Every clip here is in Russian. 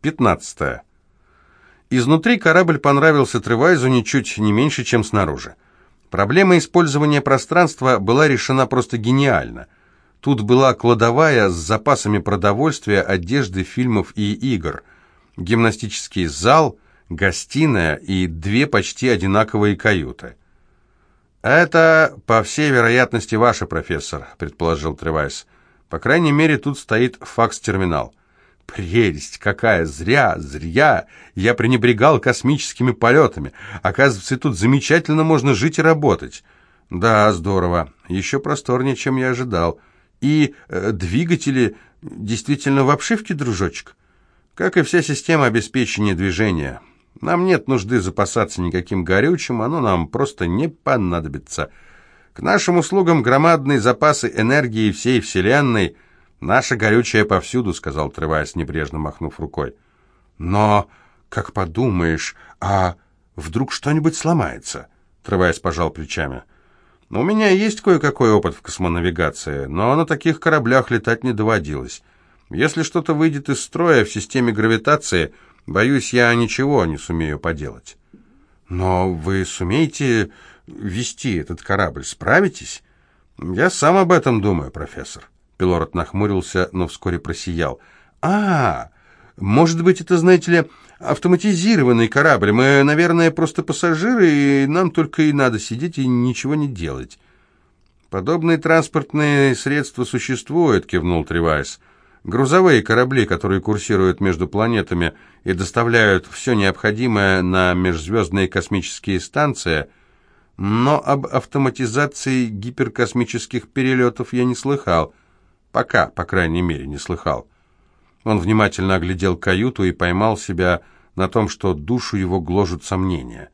15. Изнутри корабль понравился Тревайзу ничуть не меньше, чем снаружи. Проблема использования пространства была решена просто гениально. Тут была кладовая с запасами продовольствия, одежды, фильмов и игр, гимнастический зал, гостиная и две почти одинаковые каюты. «Это, по всей вероятности, ваш профессор», — предположил Тревайс. «По крайней мере, тут стоит факс-терминал». Прелесть какая! Зря, зря! Я пренебрегал космическими полетами. Оказывается, тут замечательно можно жить и работать. Да, здорово. Еще просторнее, чем я ожидал. И э, двигатели действительно в обшивке, дружочек? Как и вся система обеспечения движения. Нам нет нужды запасаться никаким горючим, оно нам просто не понадобится. К нашим услугам громадные запасы энергии всей Вселенной — «Наша горючая повсюду», — сказал Тревайс, небрежно махнув рукой. «Но, как подумаешь, а вдруг что-нибудь сломается?» Тревайс пожал плечами. «У меня есть кое-какой опыт в космонавигации, но на таких кораблях летать не доводилось. Если что-то выйдет из строя в системе гравитации, боюсь, я ничего не сумею поделать». «Но вы сумеете вести этот корабль, справитесь?» «Я сам об этом думаю, профессор». Пилород нахмурился, но вскоре просиял. «А, может быть, это, знаете ли, автоматизированный корабль. Мы, наверное, просто пассажиры, и нам только и надо сидеть и ничего не делать». «Подобные транспортные средства существуют», — кивнул Тревайс. «Грузовые корабли, которые курсируют между планетами и доставляют все необходимое на межзвездные космические станции, но об автоматизации гиперкосмических перелетов я не слыхал». Пока, по крайней мере, не слыхал. Он внимательно оглядел каюту и поймал себя на том, что душу его гложут сомнения.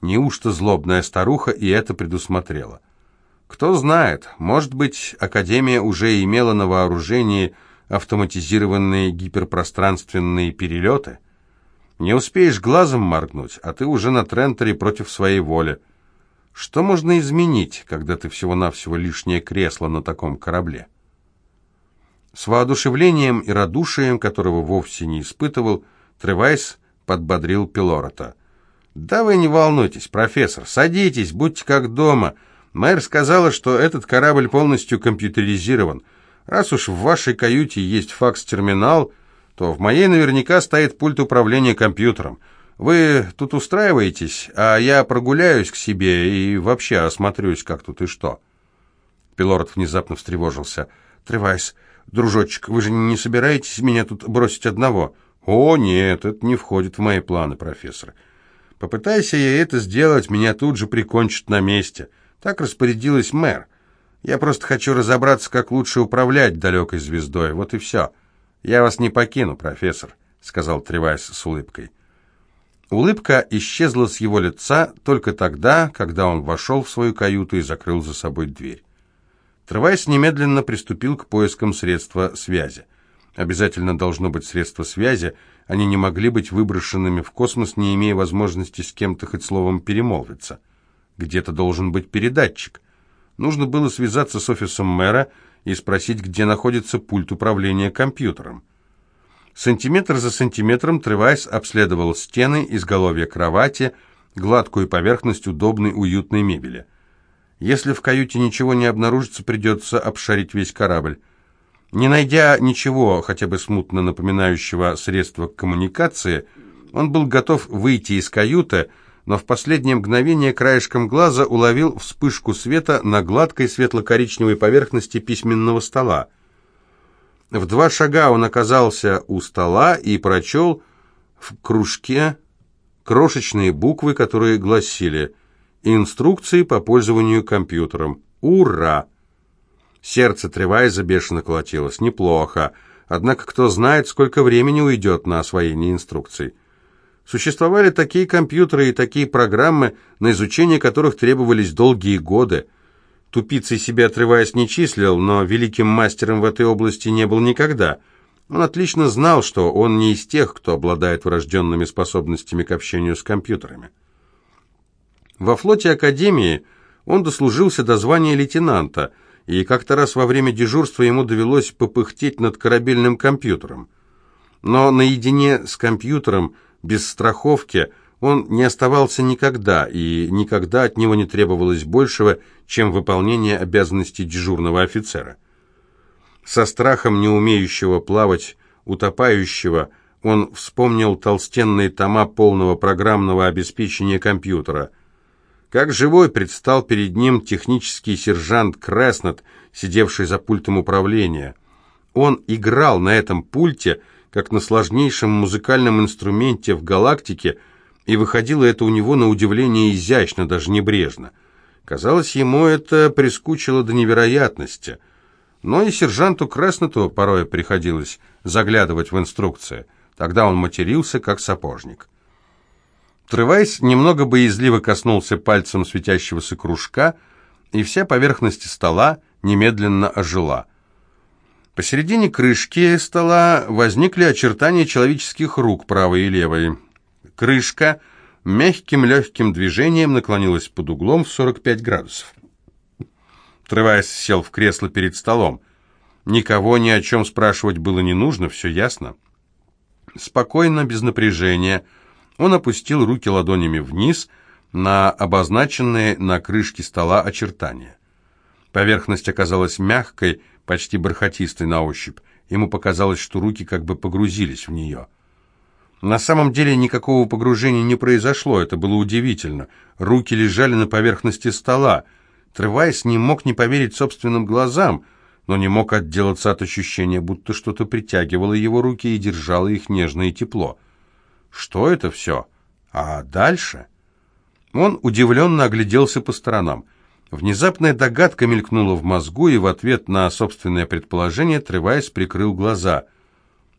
Неужто злобная старуха и это предусмотрела? Кто знает, может быть, Академия уже имела на вооружении автоматизированные гиперпространственные перелеты? Не успеешь глазом моргнуть, а ты уже на Тренторе против своей воли. Что можно изменить, когда ты всего-навсего лишнее кресло на таком корабле? С воодушевлением и радушием, которого вовсе не испытывал, Тревайс подбодрил Пилорота. «Да вы не волнуйтесь, профессор, садитесь, будьте как дома. Мэр сказала, что этот корабль полностью компьютеризирован. Раз уж в вашей каюте есть факс-терминал, то в моей наверняка стоит пульт управления компьютером. Вы тут устраиваетесь, а я прогуляюсь к себе и вообще осмотрюсь, как тут и что». Пилород внезапно встревожился. «Тревайс, «Дружочек, вы же не собираетесь меня тут бросить одного?» «О, нет, это не входит в мои планы, профессор. Попытайся я это сделать, меня тут же прикончат на месте. Так распорядилась мэр. Я просто хочу разобраться, как лучше управлять далекой звездой. Вот и все. Я вас не покину, профессор», — сказал Тревайс с улыбкой. Улыбка исчезла с его лица только тогда, когда он вошел в свою каюту и закрыл за собой дверь. Тревайс немедленно приступил к поискам средства связи. Обязательно должно быть средство связи, они не могли быть выброшенными в космос, не имея возможности с кем-то хоть словом перемолвиться. Где-то должен быть передатчик. Нужно было связаться с офисом мэра и спросить, где находится пульт управления компьютером. Сантиметр за сантиметром Тревайс обследовал стены, изголовье кровати, гладкую поверхность удобной уютной мебели. Если в каюте ничего не обнаружится, придется обшарить весь корабль. Не найдя ничего, хотя бы смутно напоминающего средства коммуникации, он был готов выйти из каюты, но в последнее мгновение краешком глаза уловил вспышку света на гладкой светло-коричневой поверхности письменного стола. В два шага он оказался у стола и прочел в кружке крошечные буквы, которые гласили Инструкции по пользованию компьютером. Ура! Сердце Тревайза бешено колотилось. Неплохо. Однако кто знает, сколько времени уйдет на освоение инструкций. Существовали такие компьютеры и такие программы, на изучение которых требовались долгие годы. Тупицей себя отрываясь не числил, но великим мастером в этой области не был никогда. Он отлично знал, что он не из тех, кто обладает врожденными способностями к общению с компьютерами. Во флоте Академии он дослужился до звания лейтенанта, и как-то раз во время дежурства ему довелось попыхтеть над корабельным компьютером. Но наедине с компьютером, без страховки, он не оставался никогда, и никогда от него не требовалось большего, чем выполнение обязанностей дежурного офицера. Со страхом не умеющего плавать, утопающего, он вспомнил толстенные тома полного программного обеспечения компьютера. Как живой предстал перед ним технический сержант Креснет, сидевший за пультом управления. Он играл на этом пульте, как на сложнейшем музыкальном инструменте в галактике, и выходило это у него на удивление изящно, даже небрежно. Казалось, ему это прискучило до невероятности. Но и сержанту Красноту порой приходилось заглядывать в инструкции. Тогда он матерился, как сапожник. Трывайс немного боязливо коснулся пальцем светящегося кружка, и вся поверхность стола немедленно ожила. Посередине крышки стола возникли очертания человеческих рук, правой и левой. Крышка мягким легким движением наклонилась под углом в 45 градусов. Тревайс сел в кресло перед столом. Никого ни о чем спрашивать было не нужно, все ясно. Спокойно, без напряжения, он опустил руки ладонями вниз на обозначенные на крышке стола очертания. Поверхность оказалась мягкой, почти бархатистой на ощупь. Ему показалось, что руки как бы погрузились в нее. На самом деле никакого погружения не произошло, это было удивительно. Руки лежали на поверхности стола. Тревайс не мог не поверить собственным глазам, но не мог отделаться от ощущения, будто что-то притягивало его руки и держало их нежно и тепло. Что это все? А дальше? Он удивленно огляделся по сторонам. Внезапная догадка мелькнула в мозгу, и в ответ на собственное предположение Тревайс прикрыл глаза.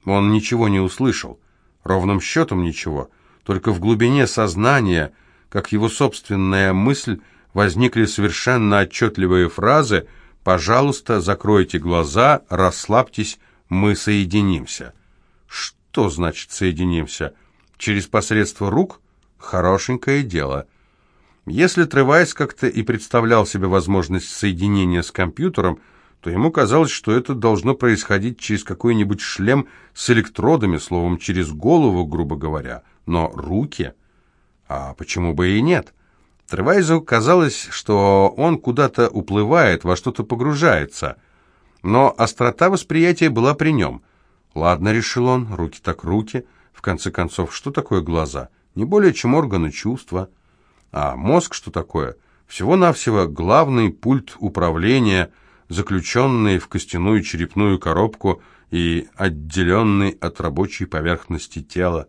Он ничего не услышал, ровным счетом ничего, только в глубине сознания, как его собственная мысль, возникли совершенно отчетливые фразы «Пожалуйста, закройте глаза, расслабьтесь, мы соединимся». Что значит «соединимся»? Через посредство рук? Хорошенькое дело. Если Тревайс как-то и представлял себе возможность соединения с компьютером, то ему казалось, что это должно происходить через какой-нибудь шлем с электродами, словом, через голову, грубо говоря. Но руки? А почему бы и нет? Тревайзу казалось, что он куда-то уплывает, во что-то погружается. Но острота восприятия была при нем. Ладно, решил он, руки так руки. В конце концов, что такое глаза? Не более чем органы чувства. А мозг что такое? Всего-навсего главный пульт управления, заключенный в костяную черепную коробку и отделенный от рабочей поверхности тела.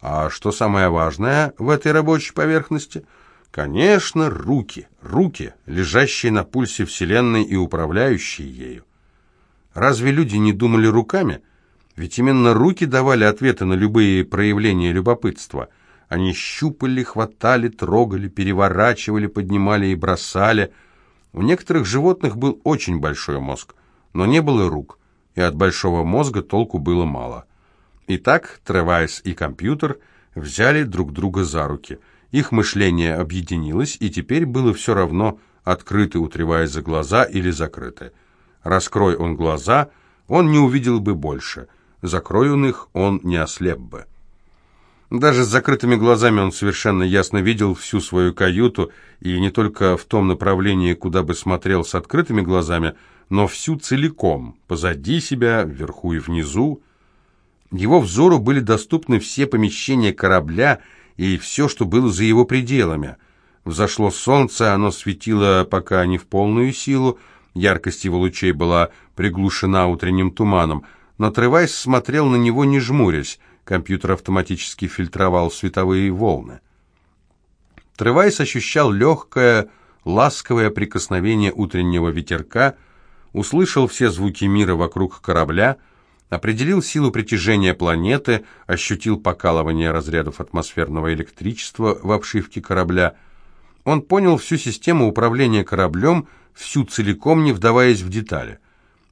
А что самое важное в этой рабочей поверхности? Конечно, руки, руки, лежащие на пульсе Вселенной и управляющие ею. Разве люди не думали руками? Ведь именно руки давали ответы на любые проявления любопытства – они щупали, хватали, трогали, переворачивали, поднимали и бросали. У некоторых животных был очень большой мозг, но не было рук, и от большого мозга толку было мало. Итак, Тревайс и компьютер взяли друг друга за руки. Их мышление объединилось, и теперь было все равно, открыты у Тревайса глаза или закрыты. Раскрой он глаза, он не увидел бы больше. Закрой он их, он не ослеп бы. Даже с закрытыми глазами он совершенно ясно видел всю свою каюту, и не только в том направлении, куда бы смотрел с открытыми глазами, но всю целиком, позади себя, вверху и внизу. Его взору были доступны все помещения корабля и все, что было за его пределами. Взошло солнце, оно светило пока не в полную силу, яркость его лучей была приглушена утренним туманом, но Тревайс смотрел на него, не жмурясь, Компьютер автоматически фильтровал световые волны. Тревайс ощущал легкое, ласковое прикосновение утреннего ветерка, услышал все звуки мира вокруг корабля, определил силу притяжения планеты, ощутил покалывание разрядов атмосферного электричества в обшивке корабля. Он понял всю систему управления кораблем, всю целиком, не вдаваясь в детали.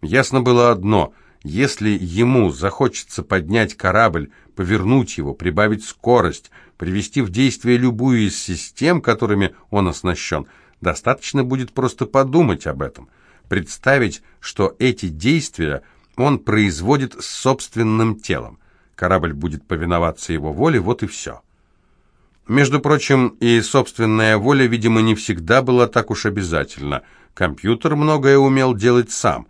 Ясно было одно – если ему захочется поднять корабль, повернуть его, прибавить скорость, привести в действие любую из систем, которыми он оснащен, достаточно будет просто подумать об этом, представить, что эти действия он производит с собственным телом. Корабль будет повиноваться его воле, вот и все. Между прочим, и собственная воля, видимо, не всегда была так уж обязательна. Компьютер многое умел делать сам.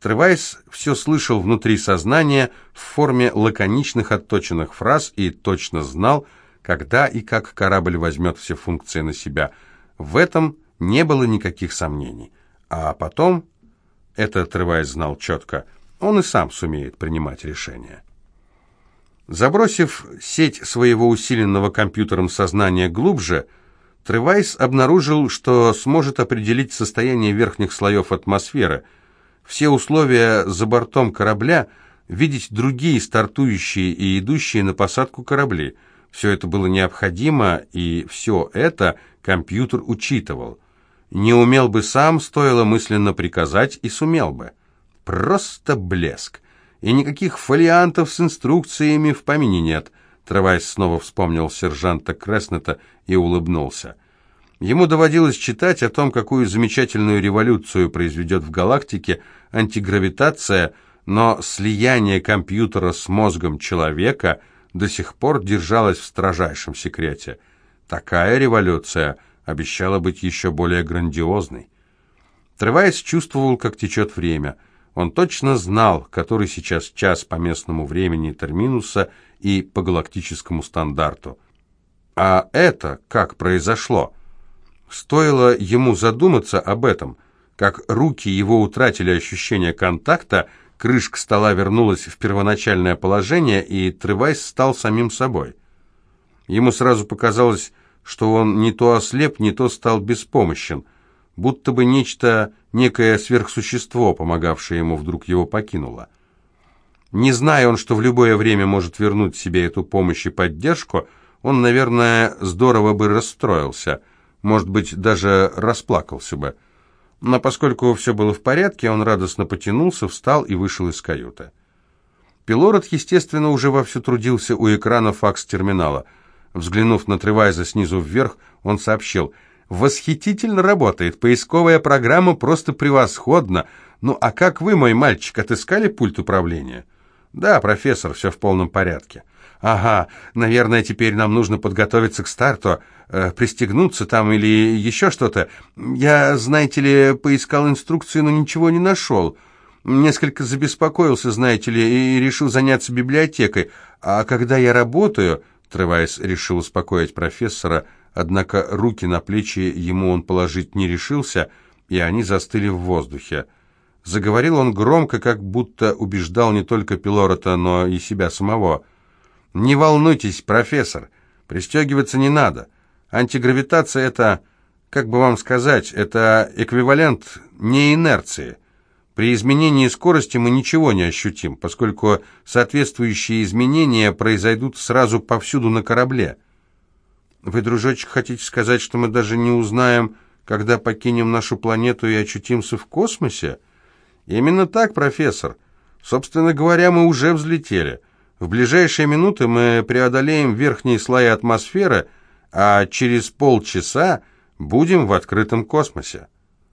Тревайс все слышал внутри сознания в форме лаконичных отточенных фраз и точно знал, когда и как корабль возьмет все функции на себя. В этом не было никаких сомнений. А потом, это Тревайс знал четко, он и сам сумеет принимать решения. Забросив сеть своего усиленного компьютером сознания глубже, Тревайс обнаружил, что сможет определить состояние верхних слоев атмосферы, все условия за бортом корабля, видеть другие стартующие и идущие на посадку корабли. Все это было необходимо, и все это компьютер учитывал. Не умел бы сам, стоило мысленно приказать, и сумел бы. Просто блеск и никаких фолиантов с инструкциями в помине нет. Тревайс снова вспомнил сержанта Креснета и улыбнулся. Ему доводилось читать о том, какую замечательную революцию произведет в галактике антигравитация, но слияние компьютера с мозгом человека до сих пор держалось в строжайшем секрете. Такая революция обещала быть еще более грандиозной. Тревайс чувствовал, как течет время – он точно знал, который сейчас час по местному времени терминуса и по галактическому стандарту. А это как произошло? Стоило ему задуматься об этом, как руки его утратили ощущение контакта, крышка стола вернулась в первоначальное положение, и Тревайс стал самим собой. Ему сразу показалось, что он не то ослеп, не то стал беспомощен – будто бы нечто, некое сверхсущество, помогавшее ему, вдруг его покинуло. Не зная он, что в любое время может вернуть себе эту помощь и поддержку, он, наверное, здорово бы расстроился, может быть, даже расплакался бы. Но поскольку все было в порядке, он радостно потянулся, встал и вышел из каюты. Пилород, естественно, уже вовсю трудился у экрана факс-терминала. Взглянув на Тревайза снизу вверх, он сообщил – Восхитительно работает. Поисковая программа просто превосходна. Ну, а как вы, мой мальчик, отыскали пульт управления? Да, профессор, все в полном порядке. Ага, наверное, теперь нам нужно подготовиться к старту, э, пристегнуться там или еще что-то. Я, знаете ли, поискал инструкции, но ничего не нашел. Несколько забеспокоился, знаете ли, и решил заняться библиотекой. А когда я работаю, Тревайс решил успокоить профессора, — однако руки на плечи ему он положить не решился, и они застыли в воздухе. Заговорил он громко, как будто убеждал не только Пилорота, но и себя самого. «Не волнуйтесь, профессор, пристегиваться не надо. Антигравитация — это, как бы вам сказать, это эквивалент не инерции. При изменении скорости мы ничего не ощутим, поскольку соответствующие изменения произойдут сразу повсюду на корабле». Вы, дружочек, хотите сказать, что мы даже не узнаем, когда покинем нашу планету и очутимся в космосе? Именно так, профессор. Собственно говоря, мы уже взлетели. В ближайшие минуты мы преодолеем верхние слои атмосферы, а через полчаса будем в открытом космосе.